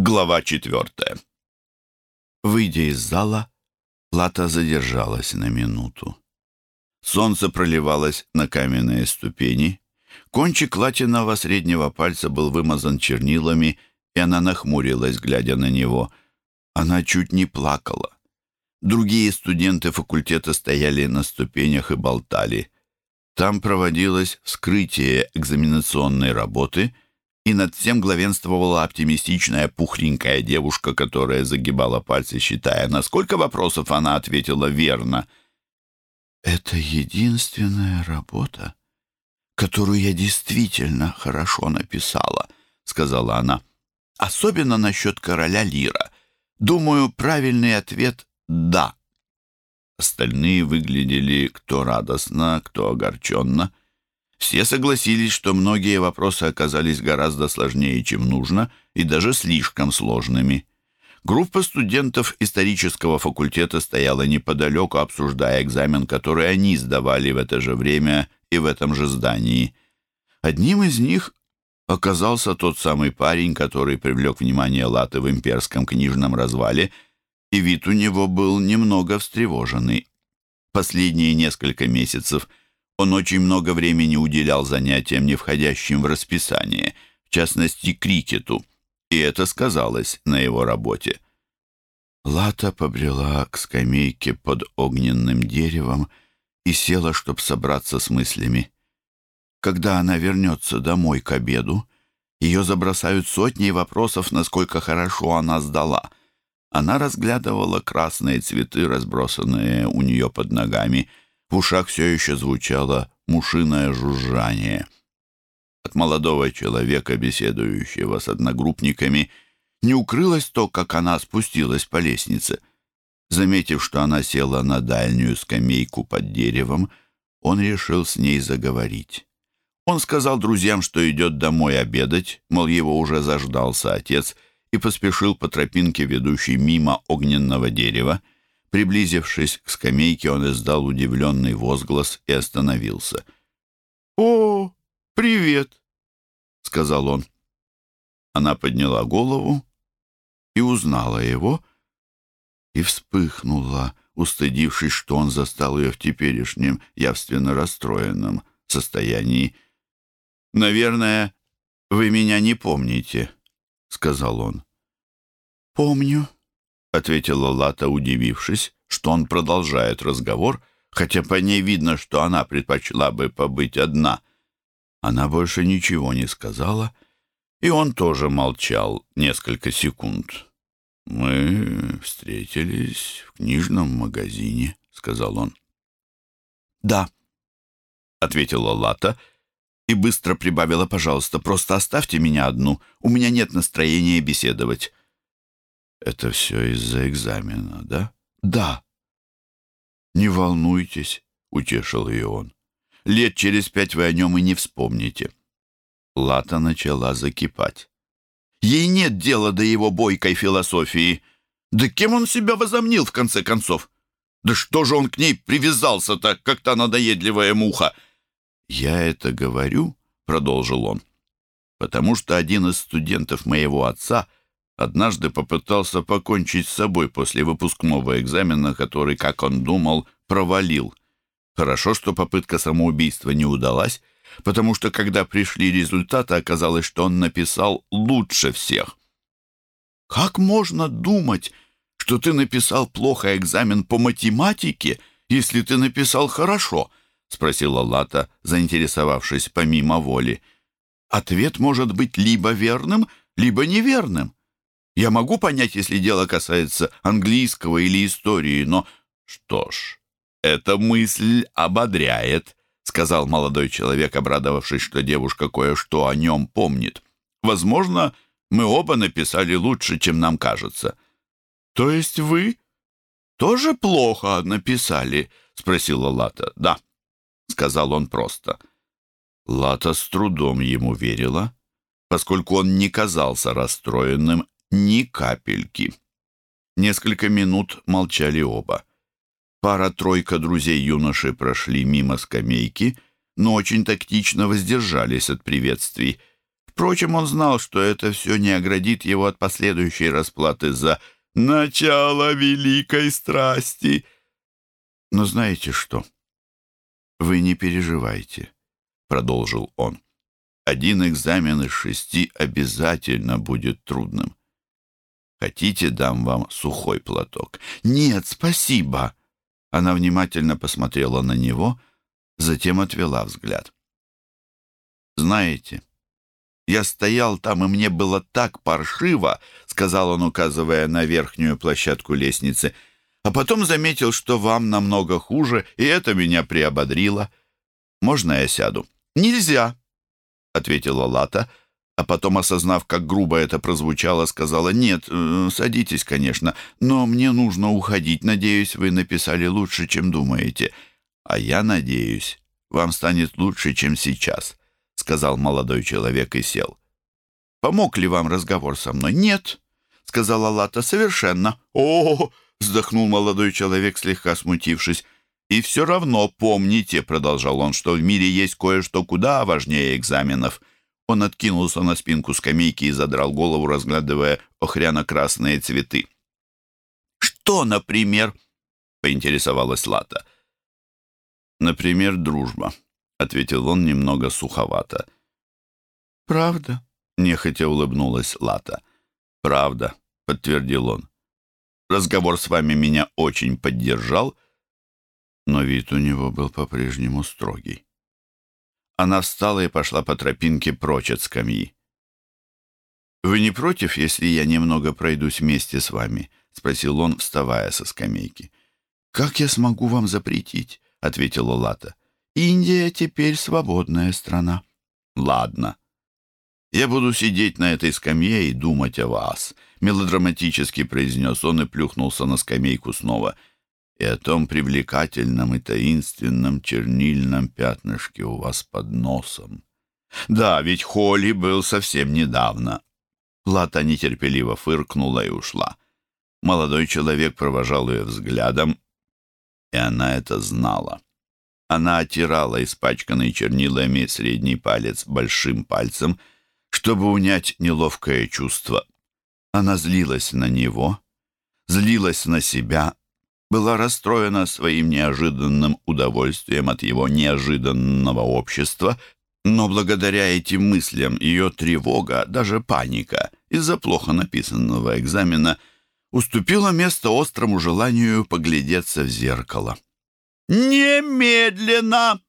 Глава четвертая. Выйдя из зала, Лата задержалась на минуту. Солнце проливалось на каменные ступени. Кончик латиного среднего пальца был вымазан чернилами, и она нахмурилась, глядя на него. Она чуть не плакала. Другие студенты факультета стояли на ступенях и болтали. Там проводилось вскрытие экзаменационной работы — и над всем главенствовала оптимистичная пухленькая девушка, которая загибала пальцы, считая, на сколько вопросов она ответила верно. «Это единственная работа, которую я действительно хорошо написала», — сказала она. «Особенно насчет короля Лира. Думаю, правильный ответ — да». Остальные выглядели кто радостно, кто огорченно — все согласились, что многие вопросы оказались гораздо сложнее, чем нужно, и даже слишком сложными. Группа студентов исторического факультета стояла неподалеку, обсуждая экзамен, который они сдавали в это же время и в этом же здании. Одним из них оказался тот самый парень, который привлек внимание Латы в имперском книжном развале, и вид у него был немного встревоженный. Последние несколько месяцев – он очень много времени уделял занятиям, не входящим в расписание, в частности, крикету, и это сказалось на его работе. Лата побрела к скамейке под огненным деревом и села, чтобы собраться с мыслями. Когда она вернется домой к обеду, ее забросают сотни вопросов, насколько хорошо она сдала. Она разглядывала красные цветы, разбросанные у нее под ногами, в ушах все еще звучало мушиное жужжание. От молодого человека, беседующего с одногруппниками, не укрылось то, как она спустилась по лестнице. Заметив, что она села на дальнюю скамейку под деревом, он решил с ней заговорить. Он сказал друзьям, что идет домой обедать, мол, его уже заждался отец, и поспешил по тропинке, ведущей мимо огненного дерева. Приблизившись к скамейке, он издал удивленный возглас и остановился. «О, привет!» — сказал он. Она подняла голову и узнала его, и вспыхнула, устыдившись, что он застал ее в теперешнем явственно расстроенном состоянии. «Наверное, вы меня не помните», — сказал он. «Помню», — ответила Лата, удивившись, что он продолжает разговор, хотя по ней видно, что она предпочла бы побыть одна. Она больше ничего не сказала, и он тоже молчал несколько секунд. «Мы встретились в книжном магазине», — сказал он. «Да», — ответила Лата и быстро прибавила, «пожалуйста, просто оставьте меня одну, у меня нет настроения беседовать». Это все из-за экзамена, да? Да. Не волнуйтесь, утешил ее он. Лет через пять вы о нем и не вспомните. Лата начала закипать. Ей нет дела до его бойкой философии. Да кем он себя возомнил, в конце концов? Да что же он к ней привязался-то, как та надоедливая муха? Я это говорю, продолжил он, потому что один из студентов моего отца — однажды попытался покончить с собой после выпускного экзамена, который, как он думал, провалил. Хорошо, что попытка самоубийства не удалась, потому что, когда пришли результаты, оказалось, что он написал лучше всех. «Как можно думать, что ты написал плохо экзамен по математике, если ты написал хорошо?» — спросила Лата, заинтересовавшись помимо воли. «Ответ может быть либо верным, либо неверным. Я могу понять, если дело касается английского или истории, но... Что ж, эта мысль ободряет, сказал молодой человек, обрадовавшись, что девушка кое-что о нем помнит. Возможно, мы оба написали лучше, чем нам кажется. То есть вы тоже плохо написали? спросила Лата. Да, сказал он просто. Лата с трудом ему верила, поскольку он не казался расстроенным ни капельки. Несколько минут молчали оба. Пара-тройка друзей юноши прошли мимо скамейки, но очень тактично воздержались от приветствий. Впрочем, он знал, что это все не оградит его от последующей расплаты за начало великой страсти. Но знаете что? Вы не переживайте, — продолжил он. Один экзамен из шести обязательно будет трудным. Хотите, дам вам сухой платок? Нет, спасибо. Она внимательно посмотрела на него, затем отвела взгляд. Знаете, я стоял там, и мне было так паршиво, сказал он, указывая на верхнюю площадку лестницы, а потом заметил, что вам намного хуже, и это меня приободрило. Можно я сяду? Нельзя, ответила Лата, — а потом, осознав, как грубо это прозвучало, сказала, «Нет, э, садитесь, конечно, но мне нужно уходить. Надеюсь, вы написали лучше, чем думаете. А я надеюсь, вам станет лучше, чем сейчас», — сказал молодой человек и сел. «Помог ли вам разговор со мной?» «Нет», — сказала Лата, — «совершенно». «О!» — вздохнул молодой человек, слегка смутившись. «И все равно помните», — продолжал он, — «что в мире есть кое-что куда важнее экзаменов». Он откинулся на спинку скамейки и задрал голову, разглядывая охряно-красные цветы. «Что, например?» — поинтересовалась Лата. «Например, дружба», — ответил он немного суховато. «Правда?» — нехотя улыбнулась Лата. «Правда», — подтвердил он. «Разговор с вами меня очень поддержал», но вид у него был по-прежнему строгий. Она встала и пошла по тропинке прочь от скамьи. «Вы не против, если я немного пройдусь вместе с вами?» — спросил он, вставая со скамейки. «Как я смогу вам запретить?» — ответила Лата. «Индия теперь свободная страна». «Ладно. Я буду сидеть на этой скамье и думать о вас», — мелодраматически произнес он и плюхнулся на скамейку снова — и о том привлекательном и таинственном чернильном пятнышке у вас под носом. Да, ведь Холли был совсем недавно. Лата нетерпеливо фыркнула и ушла. Молодой человек провожал ее взглядом, и она это знала. Она оттирала испачканный чернилами средний палец большим пальцем, чтобы унять неловкое чувство. Она злилась на него, злилась на себя, была расстроена своим неожиданным удовольствием от его неожиданного общества, но благодаря этим мыслям ее тревога, даже паника из-за плохо написанного экзамена уступила место острому желанию поглядеться в зеркало. «Немедленно!»